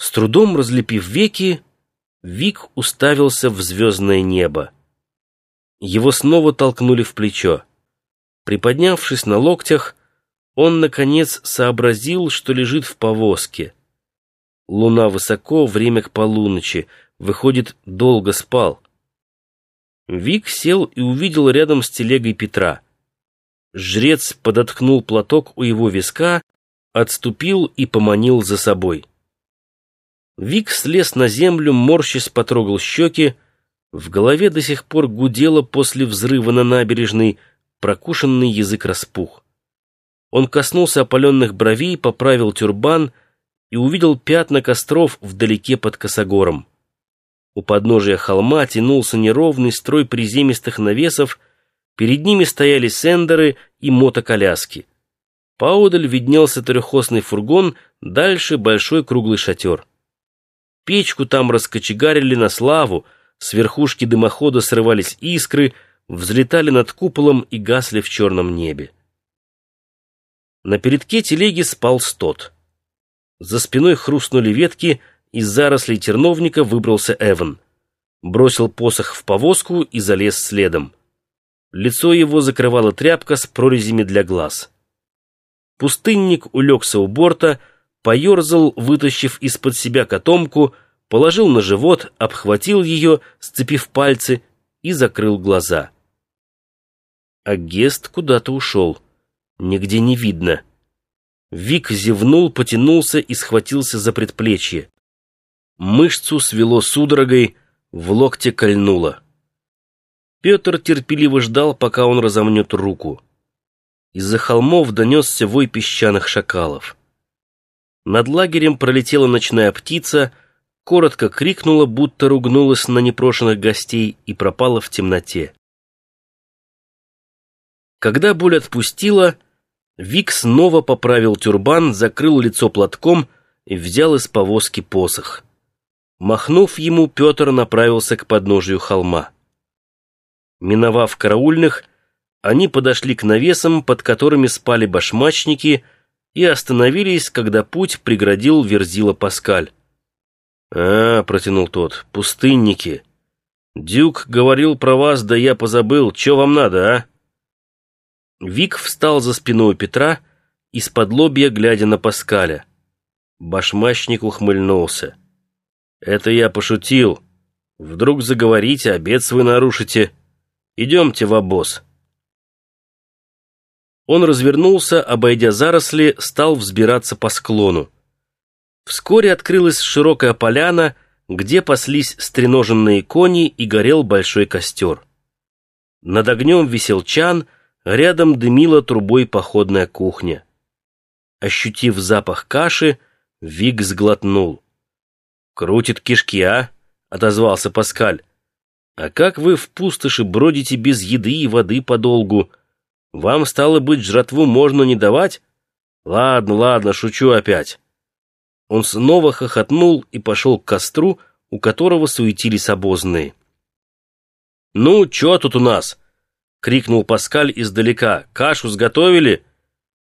С трудом разлепив веки, Вик уставился в звездное небо. Его снова толкнули в плечо. Приподнявшись на локтях, он, наконец, сообразил, что лежит в повозке. Луна высоко, время к полуночи. Выходит, долго спал. Вик сел и увидел рядом с телегой Петра. Жрец подоткнул платок у его виска, отступил и поманил за собой. Вик слез на землю, морщись потрогал щеки. В голове до сих пор гудело после взрыва на набережной, прокушенный язык распух. Он коснулся опаленных бровей, поправил тюрбан и увидел пятна костров вдалеке под косогором. У подножия холма тянулся неровный строй приземистых навесов, перед ними стояли сендеры и мотоколяски. Поодаль виднелся трехосный фургон, дальше большой круглый шатер. Печку там раскочегарили на славу, с верхушки дымохода срывались искры, взлетали над куполом и гасли в черном небе. На передке телеги спал стот. За спиной хрустнули ветки, из зарослей терновника выбрался Эван. Бросил посох в повозку и залез следом. Лицо его закрывала тряпка с прорезями для глаз. Пустынник улегся у борта, поерзал, вытащив из-под себя котомку, положил на живот, обхватил ее, сцепив пальцы, и закрыл глаза. А Гест куда-то ушел. Нигде не видно. Вик зевнул, потянулся и схватился за предплечье. Мышцу свело судорогой, в локте кольнуло. Петр терпеливо ждал, пока он разомнет руку. Из-за холмов донесся вой песчаных шакалов. Над лагерем пролетела ночная птица, коротко крикнула, будто ругнулась на непрошенных гостей и пропала в темноте. Когда боль отпустила, Вик снова поправил тюрбан, закрыл лицо платком и взял из повозки посох. Махнув ему, Петр направился к подножию холма. Миновав караульных, они подошли к навесам, под которыми спали башмачники, и остановились, когда путь преградил Верзила Паскаль. «А, — протянул тот, — пустынники. Дюк говорил про вас, да я позабыл. Че вам надо, а?» Вик встал за спиной Петра, из-под лобья глядя на Паскаля. Башмачник ухмыльнулся. «Это я пошутил. Вдруг заговорите, обед свой нарушите. Идемте в обоз». Он развернулся, обойдя заросли, стал взбираться по склону. Вскоре открылась широкая поляна, где паслись стреноженные кони и горел большой костер. Над огнем висел чан, рядом дымила трубой походная кухня. Ощутив запах каши, Вик сглотнул. «Крутит кишки, а?» — отозвался Паскаль. «А как вы в пустоши бродите без еды и воды подолгу? Вам, стало быть, жратву можно не давать? Ладно, ладно, шучу опять». Он снова хохотнул и пошел к костру, у которого суетились обозные. «Ну, чё тут у нас?» — крикнул Паскаль издалека. «Кашу сготовили?»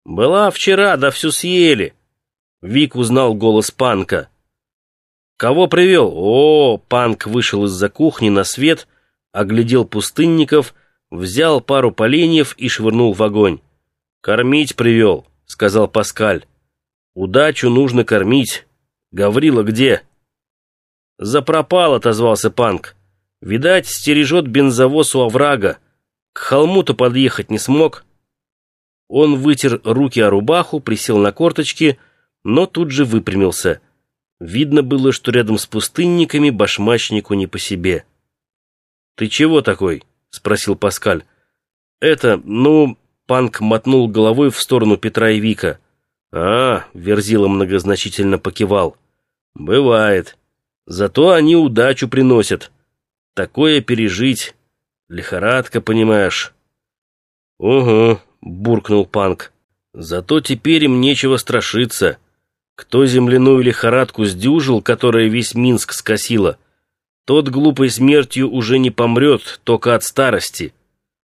«Была вчера, да всю съели». Вик узнал голос Панка. «Кого привел?» «О!» Панк вышел из-за кухни на свет, оглядел пустынников, взял пару поленьев и швырнул в огонь. «Кормить привел», — сказал Паскаль. «Удачу нужно кормить. Гаврила где?» «Запропал», — отозвался Панк. «Видать, стережет бензовоз у оврага. К холму-то подъехать не смог». Он вытер руки о рубаху, присел на корточки, но тут же выпрямился. Видно было, что рядом с пустынниками башмачнику не по себе. «Ты чего такой?» — спросил Паскаль. «Это, ну...» — Панк мотнул головой в сторону Петра и Вика. «А, — Верзила многозначительно покивал, — бывает. Зато они удачу приносят. Такое пережить. Лихорадка, понимаешь». «Угу», — буркнул Панк. «Зато теперь им нечего страшиться. Кто земляную лихорадку сдюжил, которая весь Минск скосила, тот глупой смертью уже не помрет, только от старости.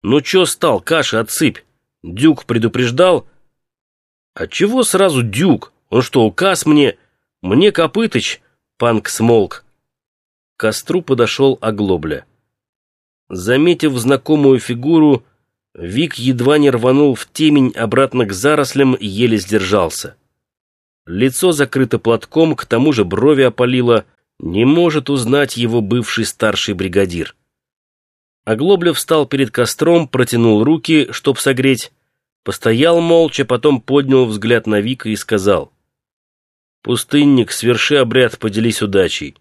Ну чё стал, каша отсыпь? Дюк предупреждал?» «А чего сразу Дюк? Он что, указ мне? Мне Копытыч? Панк смолк. К костру подошел оглобля. Заметив знакомую фигуру, Вик едва не рванул в темень обратно к зарослям и еле сдержался. Лицо закрыто платком, к тому же брови опалило, не может узнать его бывший старший бригадир. Оглобля встал перед костром, протянул руки, чтоб согреть, постоял молча, потом поднял взгляд на Вика и сказал, «Пустынник, сверши обряд, поделись удачей».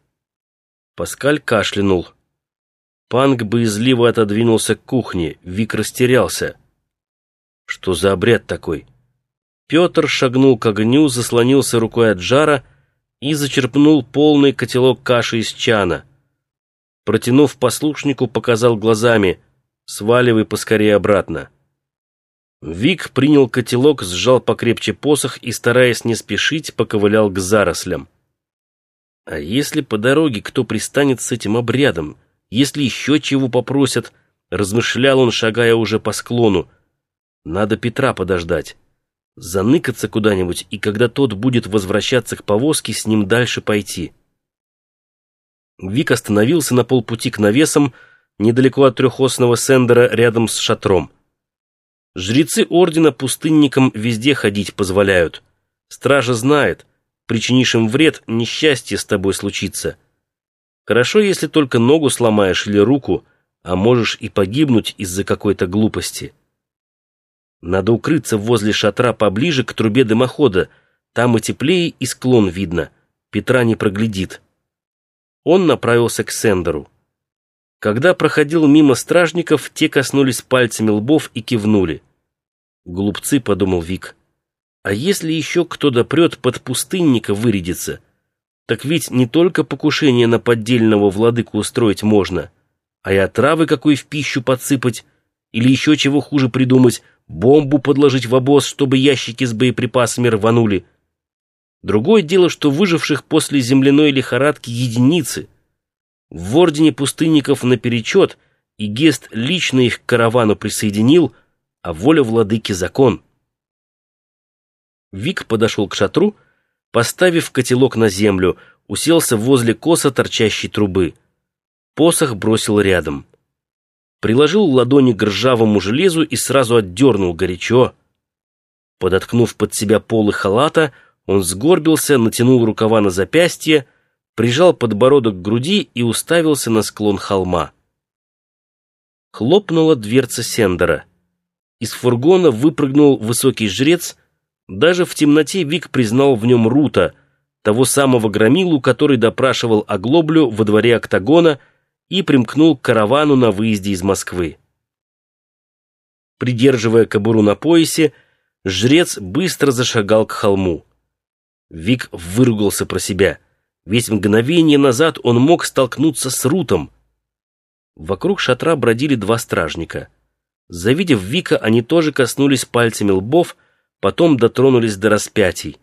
Паскаль кашлянул. Панк боязливо отодвинулся к кухне, Вик растерялся. «Что за обряд такой?» Петр шагнул к огню, заслонился рукой от жара и зачерпнул полный котелок каши из чана — Протянув послушнику, показал глазами «Сваливай поскорее обратно». Вик принял котелок, сжал покрепче посох и, стараясь не спешить, поковылял к зарослям. А если по дороге кто пристанет с этим обрядом? Если еще чего попросят? Размышлял он, шагая уже по склону. Надо Петра подождать. Заныкаться куда-нибудь, и когда тот будет возвращаться к повозке, с ним дальше пойти. Вик остановился на полпути к навесам, недалеко от трехосного сендера, рядом с шатром. Жрецы ордена пустынникам везде ходить позволяют. Стража знает, причинишь им вред, несчастье с тобой случится. Хорошо, если только ногу сломаешь или руку, а можешь и погибнуть из-за какой-то глупости. Надо укрыться возле шатра поближе к трубе дымохода, там и теплее, и склон видно, Петра не проглядит он направился к Сендеру. Когда проходил мимо стражников, те коснулись пальцами лбов и кивнули. «Глупцы», — подумал Вик. «А если еще кто допрет под пустынника вырядиться? Так ведь не только покушение на поддельного владыку устроить можно, а и отравы какой в пищу подсыпать, или еще чего хуже придумать, бомбу подложить в обоз, чтобы ящики с боеприпасами рванули». Другое дело, что выживших после земляной лихорадки единицы. В ордене пустынников наперечет, и Гест лично их к каравану присоединил, а воля владыки закон. Вик подошел к шатру, поставив котелок на землю, уселся возле коса торчащей трубы. Посох бросил рядом. Приложил ладони к ржавому железу и сразу отдернул горячо. Подоткнув под себя полы халата, он сгорбился, натянул рукава на запястье, прижал подбородок к груди и уставился на склон холма. Хлопнула дверца Сендера. Из фургона выпрыгнул высокий жрец. Даже в темноте Вик признал в нем Рута, того самого громилу, который допрашивал оглоблю во дворе октагона и примкнул к каравану на выезде из Москвы. Придерживая кобуру на поясе, жрец быстро зашагал к холму. Вик выругался про себя. Ведь мгновение назад он мог столкнуться с Рутом. Вокруг шатра бродили два стражника. Завидев Вика, они тоже коснулись пальцами лбов, потом дотронулись до распятий.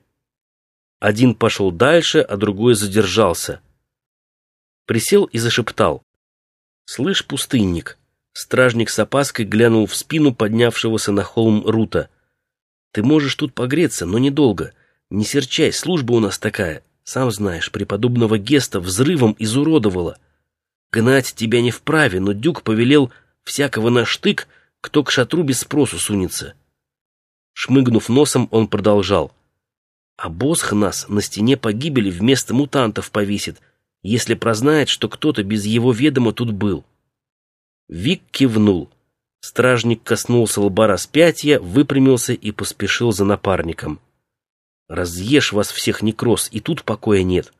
Один пошел дальше, а другой задержался. Присел и зашептал. «Слышь, пустынник!» Стражник с опаской глянул в спину поднявшегося на холм Рута. «Ты можешь тут погреться, но недолго. Не серчай, служба у нас такая. Сам знаешь, преподобного Геста взрывом изуродовала. Гнать тебя не вправе, но Дюк повелел всякого на штык, кто к шатру без спросу сунется. Шмыгнув носом, он продолжал. А Босх нас на стене погибели вместо мутантов повесит, если прознает, что кто-то без его ведома тут был. Вик кивнул. Стражник коснулся лба распятия, выпрямился и поспешил за напарником. Разъешь вас всех некроз, и тут покоя нет.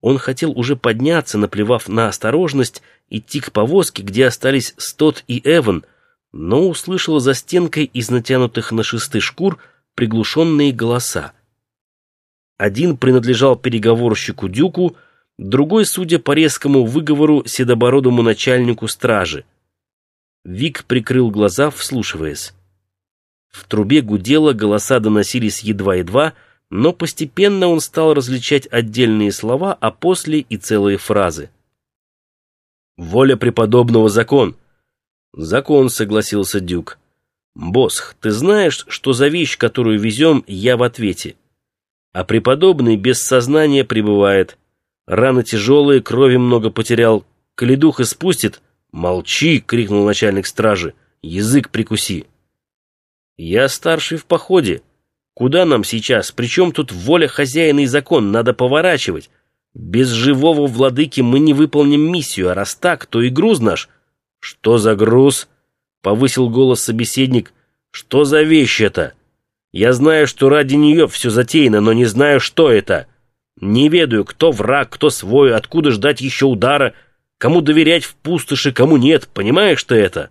Он хотел уже подняться, наплевав на осторожность, идти к повозке, где остались Стот и Эван, но услышал за стенкой из натянутых на шесты шкур приглушенные голоса. Один принадлежал переговорщику Дюку, другой, судя по резкому выговору, седобородому начальнику стражи. Вик прикрыл глаза, вслушиваясь. В трубе гудело, голоса доносились едва-едва, но постепенно он стал различать отдельные слова, а после и целые фразы. «Воля преподобного закон!» «Закон», — согласился Дюк. «Босх, ты знаешь, что за вещь, которую везем, я в ответе. А преподобный без сознания пребывает. Раны тяжелые, крови много потерял. Коли дух испустит...» «Молчи!» — крикнул начальник стражи. «Язык прикуси!» «Я старший в походе. Куда нам сейчас? Причем тут воля хозяина и закон? Надо поворачивать. Без живого владыки мы не выполним миссию, а раз так, то и груз наш...» «Что за груз?» — повысил голос собеседник. «Что за вещь это? Я знаю, что ради нее все затеяно, но не знаю, что это. Не ведаю, кто враг, кто свой, откуда ждать еще удара, кому доверять в пустоши, кому нет. Понимаешь ты это?»